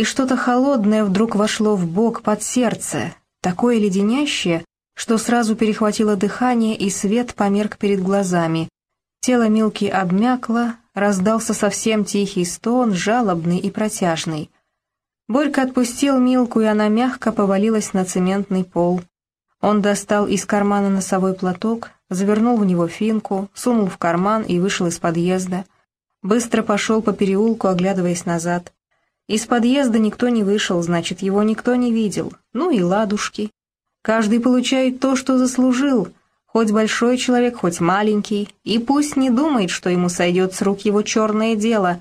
и что-то холодное вдруг вошло в бок под сердце, такое леденящее, что сразу перехватило дыхание и свет померк перед глазами. Тело Милки обмякло, раздался совсем тихий стон, жалобный и протяжный. Борька отпустил Милку, и она мягко повалилась на цементный пол. Он достал из кармана носовой платок, завернул в него финку, сунул в карман и вышел из подъезда. Быстро пошел по переулку, оглядываясь назад. Из подъезда никто не вышел, значит, его никто не видел. Ну и ладушки. Каждый получает то, что заслужил, хоть большой человек, хоть маленький, и пусть не думает, что ему сойдет с рук его черное дело.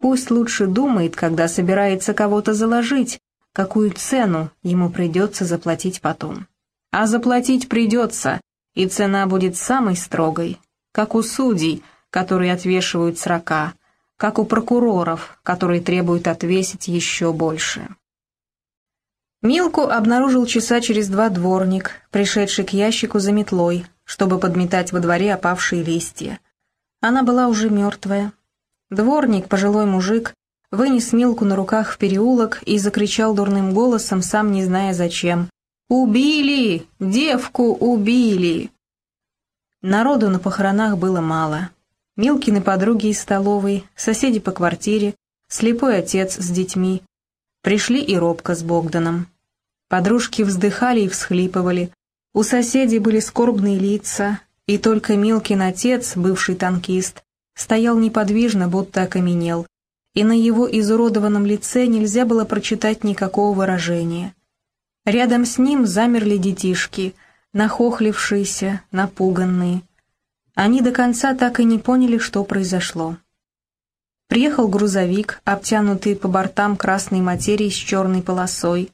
Пусть лучше думает, когда собирается кого-то заложить, какую цену ему придется заплатить потом. А заплатить придется, и цена будет самой строгой, как у судей, которые отвешивают срока, как у прокуроров, которые требуют отвесить еще больше. Милку обнаружил часа через два дворник, пришедший к ящику за метлой, чтобы подметать во дворе опавшие листья. Она была уже мертвая. Дворник, пожилой мужик, вынес Милку на руках в переулок и закричал дурным голосом, сам не зная зачем. «Убили! Девку убили!» Народу на похоронах было мало. Милкины подруги из столовой, соседи по квартире, слепой отец с детьми. Пришли и Робка с Богданом. Подружки вздыхали и всхлипывали. У соседей были скорбные лица, и только Милкин отец, бывший танкист, стоял неподвижно, будто окаменел, и на его изуродованном лице нельзя было прочитать никакого выражения. Рядом с ним замерли детишки, нахохлившиеся, напуганные. Они до конца так и не поняли, что произошло. Приехал грузовик, обтянутый по бортам красной материи с черной полосой.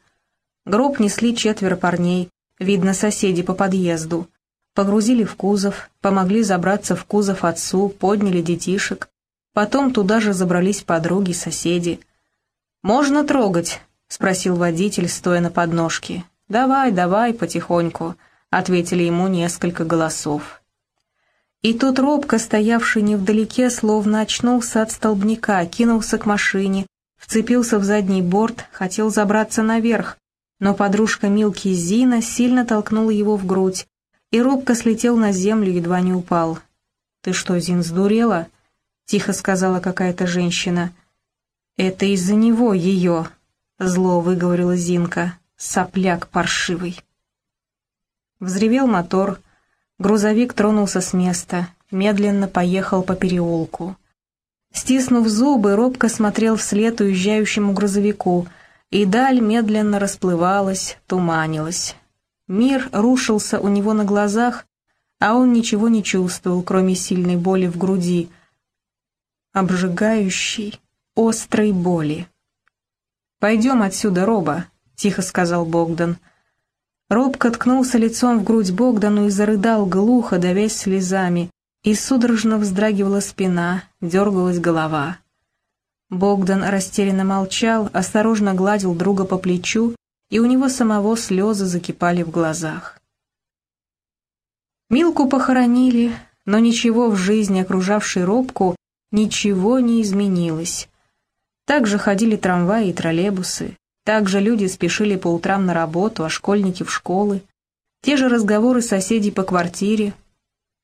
Гроб несли четверо парней, видно, соседи по подъезду. Погрузили в кузов, помогли забраться в кузов отцу, подняли детишек. Потом туда же забрались подруги, соседи. «Можно трогать?» — спросил водитель, стоя на подножке. «Давай, давай, потихоньку», — ответили ему несколько голосов. И тут робко, стоявший невдалеке, словно очнулся от столбняка, кинулся к машине, вцепился в задний борт, хотел забраться наверх, но подружка Милки Зина сильно толкнула его в грудь, и робко слетел на землю, едва не упал. «Ты что, Зин, сдурела?» — тихо сказала какая-то женщина. «Это из-за него ее», Зло выговорила Зинка. Сопляк паршивый. Взревел мотор. Грузовик тронулся с места. Медленно поехал по переулку. Стиснув зубы, робко смотрел вслед уезжающему грузовику, и даль медленно расплывалась, туманилась. Мир рушился у него на глазах, а он ничего не чувствовал, кроме сильной боли в груди, обжигающей, острой боли. «Пойдем отсюда, Роба», — тихо сказал Богдан. Робко ткнулся лицом в грудь Богдану и зарыдал глухо, давясь слезами, и судорожно вздрагивала спина, дергалась голова. Богдан растерянно молчал, осторожно гладил друга по плечу, и у него самого слезы закипали в глазах. Милку похоронили, но ничего в жизни, окружавшей Робку, ничего не изменилось. Также ходили трамваи и троллейбусы, также люди спешили по утрам на работу, а школьники в школы, те же разговоры соседей по квартире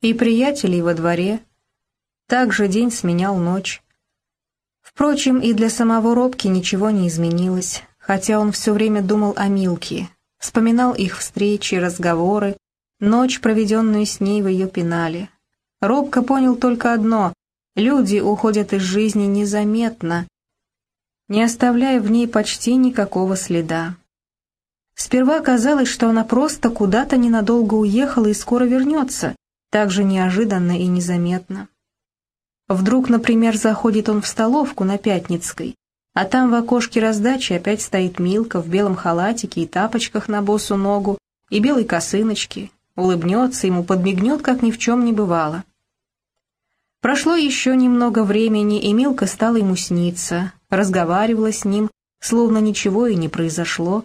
и приятелей во дворе. Также день сменял ночь. Впрочем, и для самого Робки ничего не изменилось, хотя он все время думал о Милке, вспоминал их встречи, разговоры, ночь, проведенную с ней в ее пенале. Робко понял только одно — люди уходят из жизни незаметно, не оставляя в ней почти никакого следа. Сперва казалось, что она просто куда-то ненадолго уехала и скоро вернется, так же неожиданно и незаметно. Вдруг, например, заходит он в столовку на Пятницкой, а там в окошке раздачи опять стоит Милка в белом халатике и тапочках на босу ногу и белой косыночке, улыбнется ему, подмигнет, как ни в чем не бывало. Прошло еще немного времени, и Милка стала ему сниться, разговаривала с ним, словно ничего и не произошло,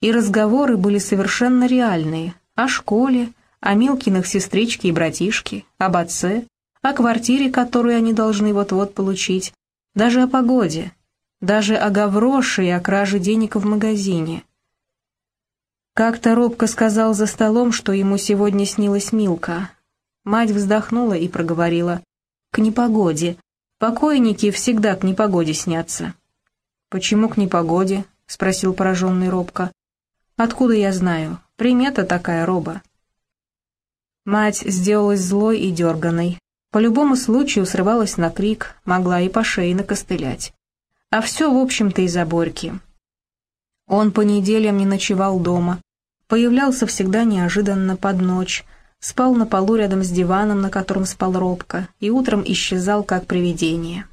и разговоры были совершенно реальные, о школе, о Милкиных сестричке и братишке, об отце, о квартире, которую они должны вот-вот получить, даже о погоде. даже о Гавроше и о краже денег в магазине. Как-то робко сказал за столом, что ему сегодня снилась Милка. Мать вздохнула и проговорила. «К непогоде. Покойники всегда к непогоде снятся». «Почему к непогоде?» — спросил пораженный робко. «Откуда я знаю? Примета такая, Роба». Мать сделалась злой и дерганой. По любому случаю срывалась на крик, могла и по шее накостылять. А все, в общем-то, из-за Борьки. Он по неделям не ночевал дома, появлялся всегда неожиданно под ночь, спал на полу рядом с диваном, на котором спал Робко, и утром исчезал как привидение.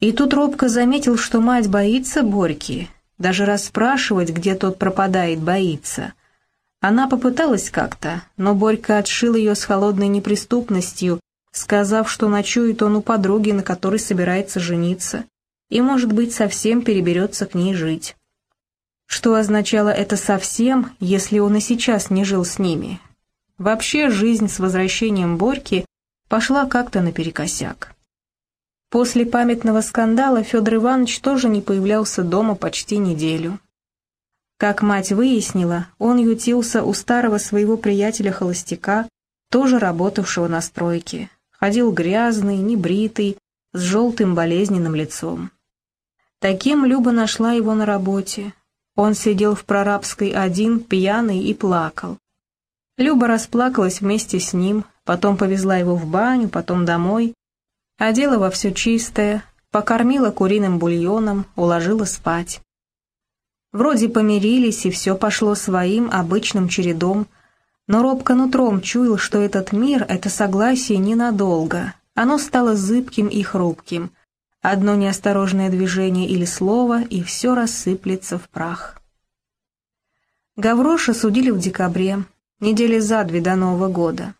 И тут Робко заметил, что мать боится Борьки, даже расспрашивать, где тот пропадает, боится. Она попыталась как-то, но Борька отшил ее с холодной неприступностью, сказав, что ночует он у подруги, на которой собирается жениться, и, может быть, совсем переберется к ней жить. Что означало это совсем, если он и сейчас не жил с ними? Вообще жизнь с возвращением Борьки пошла как-то наперекосяк. После памятного скандала Федор Иванович тоже не появлялся дома почти неделю. Как мать выяснила, он ютился у старого своего приятеля-холостяка, тоже работавшего на стройке. Ходил грязный, небритый, с желтым болезненным лицом. Таким Люба нашла его на работе. Он сидел в прорабской один, пьяный, и плакал. Люба расплакалась вместе с ним, потом повезла его в баню, потом домой, одела во все чистое, покормила куриным бульоном, уложила спать. Вроде помирились, и все пошло своим обычным чередом, но робко нутром чуял, что этот мир — это согласие ненадолго, оно стало зыбким и хрупким — Одно неосторожное движение или слово, и все рассыплется в прах. Гавроша судили в декабре, недели за две до Нового года.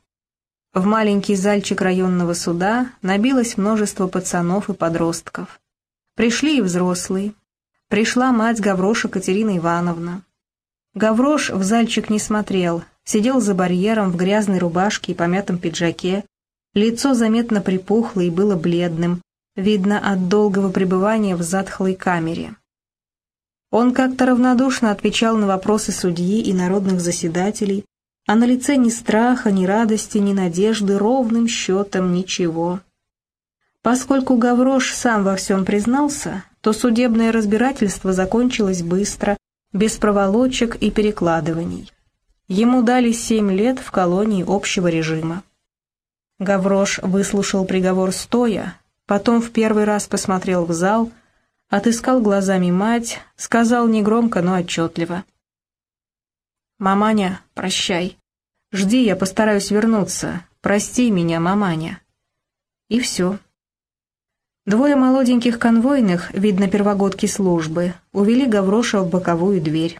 В маленький зальчик районного суда набилось множество пацанов и подростков. Пришли и взрослые. Пришла мать Гавроша Катерина Ивановна. Гаврош в зальчик не смотрел, сидел за барьером в грязной рубашке и помятом пиджаке, лицо заметно припухло и было бледным, видно от долгого пребывания в затхлой камере. Он как-то равнодушно отвечал на вопросы судьи и народных заседателей, а на лице ни страха, ни радости, ни надежды, ровным счетом ничего. Поскольку Гаврош сам во всем признался, то судебное разбирательство закончилось быстро, без проволочек и перекладываний. Ему дали семь лет в колонии общего режима. Гаврош выслушал приговор стоя, Потом в первый раз посмотрел в зал, отыскал глазами мать, сказал негромко, но отчетливо. «Маманя, прощай. Жди, я постараюсь вернуться. Прости меня, маманя». И все. Двое молоденьких конвойных, видно первогодки службы, увели Гавроша в боковую дверь.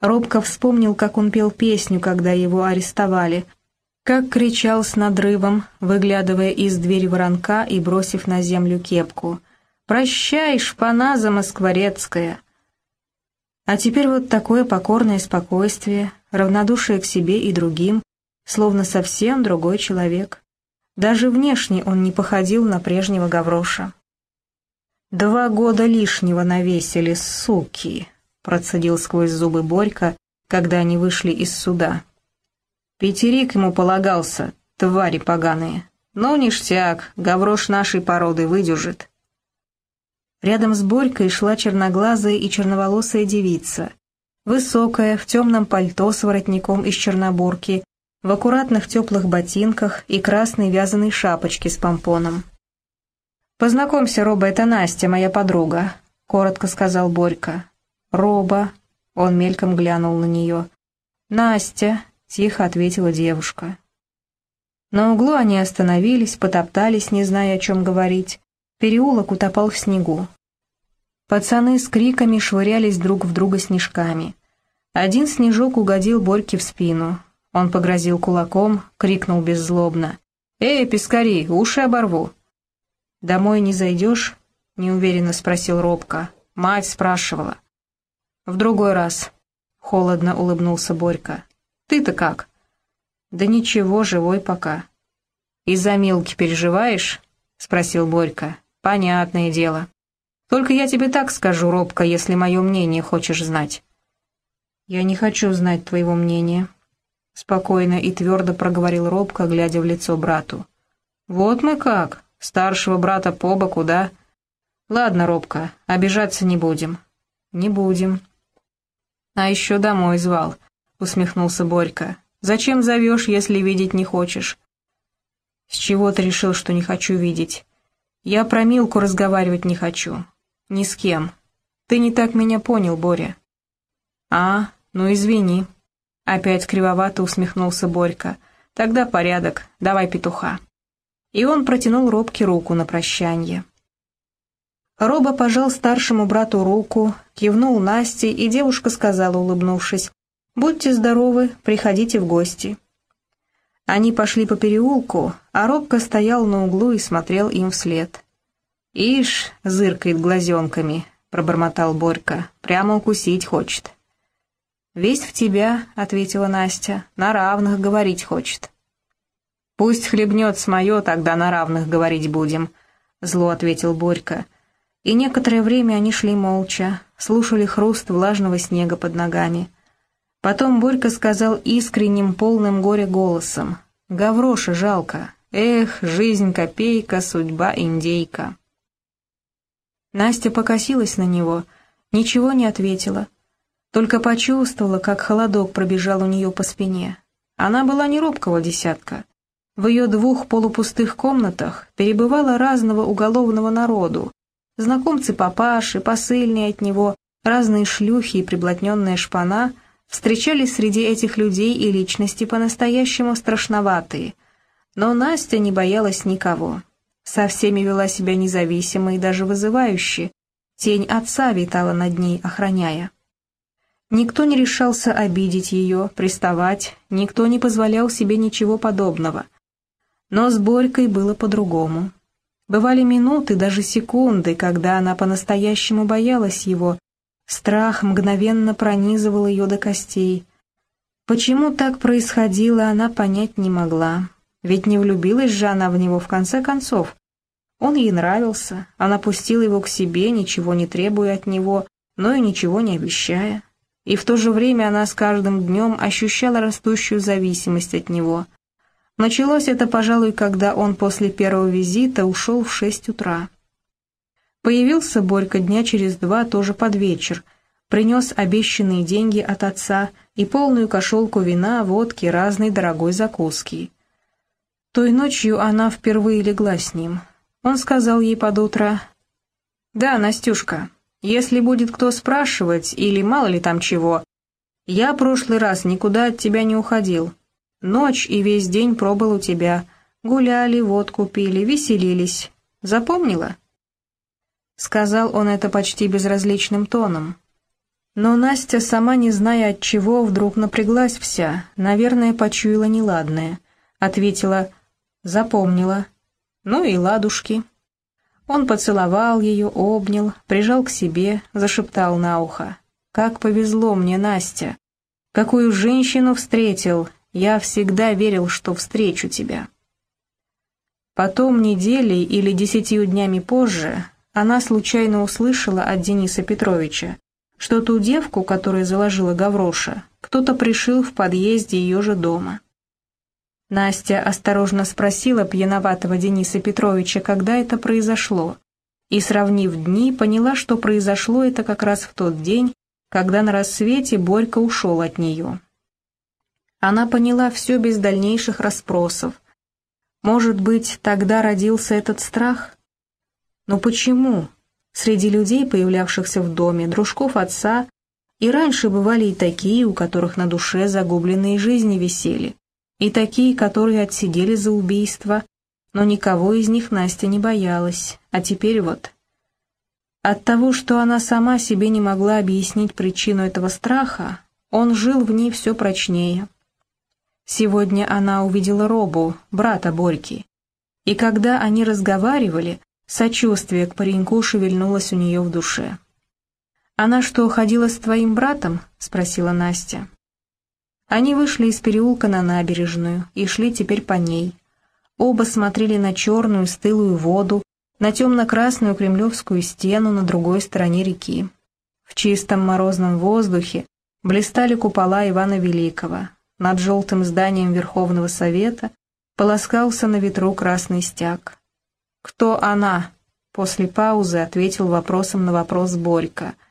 Робко вспомнил, как он пел песню, когда его арестовали — как кричал с надрывом, выглядывая из двери воронка и бросив на землю кепку. «Прощай, шпана замоскворецкая!» А теперь вот такое покорное спокойствие, равнодушие к себе и другим, словно совсем другой человек. Даже внешне он не походил на прежнего Гавроша. «Два года лишнего навесили, суки!» — процедил сквозь зубы Борька, когда они вышли из суда. Пятерик ему полагался, твари поганые. Но ништяк, гаврош нашей породы выдержит. Рядом с Борькой шла черноглазая и черноволосая девица. Высокая, в темном пальто с воротником из чернобурки, в аккуратных теплых ботинках и красной вязаной шапочке с помпоном. «Познакомься, Роба, это Настя, моя подруга», — коротко сказал Борька. «Роба», — он мельком глянул на нее. «Настя», тихо ответила девушка. На углу они остановились, потоптались, не зная, о чем говорить. Переулок утопал в снегу. Пацаны с криками швырялись друг в друга снежками. Один снежок угодил Борьке в спину. Он погрозил кулаком, крикнул беззлобно. «Эй, пескари, уши оборву!» «Домой не зайдешь?» — неуверенно спросил Робко. Мать спрашивала. «В другой раз», — холодно улыбнулся Борька. Ты-то как?» «Да ничего, живой пока». «Из-за Милки переживаешь?» — спросил Борька. «Понятное дело». Только я тебе так скажу, робко, если мое мнение хочешь знать». «Я не хочу знать твоего мнения», — спокойно и твердо проговорил робко, глядя в лицо брату. «Вот мы как, старшего брата по боку, да? Ладно, робко, обижаться не будем». «Не будем». «А еще домой звал», — усмехнулся Борька. «Зачем зовешь, если видеть не хочешь?» «С чего ты решил, что не хочу видеть?» «Я про Милку разговаривать не хочу. «Ни с кем. Ты не так меня понял, Боря». «А, ну извини». Опять кривовато усмехнулся Борька. «Тогда порядок. Давай петуха». И он протянул Робке руку на прощанье. Роба пожал старшему брату руку, кивнул Насте, и девушка сказала, улыбнувшись, «Будьте здоровы, приходите в гости». Они пошли по переулку, а Робка стоял на углу и смотрел им вслед. «Ишь, зыркает глазенками», — пробормотал Борька, — «прямо укусить хочет». «Весь в тебя», — ответила Настя, — «на равных говорить хочет». «Пусть хлебнет с мое, тогда на равных говорить будем», — зло ответил Борька. И некоторое время они шли молча, слушали хруст влажного снега под ногами. Потом Борька сказал искренним, полным горя голосом, «Гавроша жалко, эх, жизнь копейка, судьба индейка». Настя покосилась на него, ничего не ответила, только почувствовала, как холодок пробежал у нее по спине. Она была не робкого десятка. В ее двух полупустых комнатах перебывало разного уголовного народу, знакомцы папаши, посыльные от него, разные шлюхи и приблотненная шпана встречались среди этих людей и личности по-настоящему страшноватые. Но Настя не боялась никого. Со всеми вела себя независимо и даже вызывающе. Тень отца витала над ней, охраняя. Никто не решался обидеть ее, приставать, никто не позволял себе ничего подобного. Но с Борькой было по-другому. Бывали минуты, даже секунды, когда она по-настоящему боялась его. Страх мгновенно пронизывал ее до костей. Почему так происходило, она понять не могла. Ведь не влюбилась же она в него в конце концов. Он ей нравился, она пустила его к себе, ничего не требуя от него, но и ничего не обещая. И в то же время она с каждым днем ощущала растущую зависимость от него. Началось это, пожалуй, когда он после первого визита ушел в шесть утра. Появился Борька дня через два, тоже под вечер, принес обещанные деньги от отца и полную кошелку вина, водки, разной дорогой закуски. Той ночью она впервые легла с ним. Он сказал ей под утро, «Да, Настюшка, если будет кто спрашивать, или мало ли там чего, я прошлый раз никуда от тебя не уходил. Ночь и весь день пробыл у тебя. Гуляли, водку пили, веселились. Запомнила?» Сказал он это почти безразличным тоном. Но Настя, сама не зная от чего, вдруг напряглась вся, наверное, почуяла неладное. Ответила Запомнила. Ну и ладушки. Он поцеловал ее, обнял, прижал к себе, зашептал на ухо. «Как повезло мне, Настя! Какую женщину встретил! Я всегда верил, что встречу тебя!» Потом, неделей или десятью днями позже, она случайно услышала от Дениса Петровича, что ту девку, которая заложила Гавроша, кто-то пришил в подъезде ее же дома. Настя осторожно спросила пьяноватого Дениса Петровича, когда это произошло, и, сравнив дни, поняла, что произошло это как раз в тот день, когда на рассвете Борька ушел от нее. Она поняла все без дальнейших расспросов. Может быть, тогда родился этот страх? Но почему? Среди людей, появлявшихся в доме, дружков отца, и раньше бывали и такие, у которых на душе загубленные жизни висели и такие, которые отсидели за убийство, но никого из них Настя не боялась, а теперь вот... От того, что она сама себе не могла объяснить причину этого страха, он жил в ней все прочнее. Сегодня она увидела Робу, брата Борьки, и когда они разговаривали, сочувствие к пареньку шевельнулось у нее в душе. «Она что, ходила с твоим братом?» — спросила Настя. Они вышли из переулка на набережную и шли теперь по ней. Оба смотрели на черную стылую воду, на темно-красную кремлевскую стену на другой стороне реки. В чистом морозном воздухе блистали купола Ивана Великого. Над желтым зданием Верховного Совета полоскался на ветру красный стяг. «Кто она?» — после паузы ответил вопросом на вопрос Борька —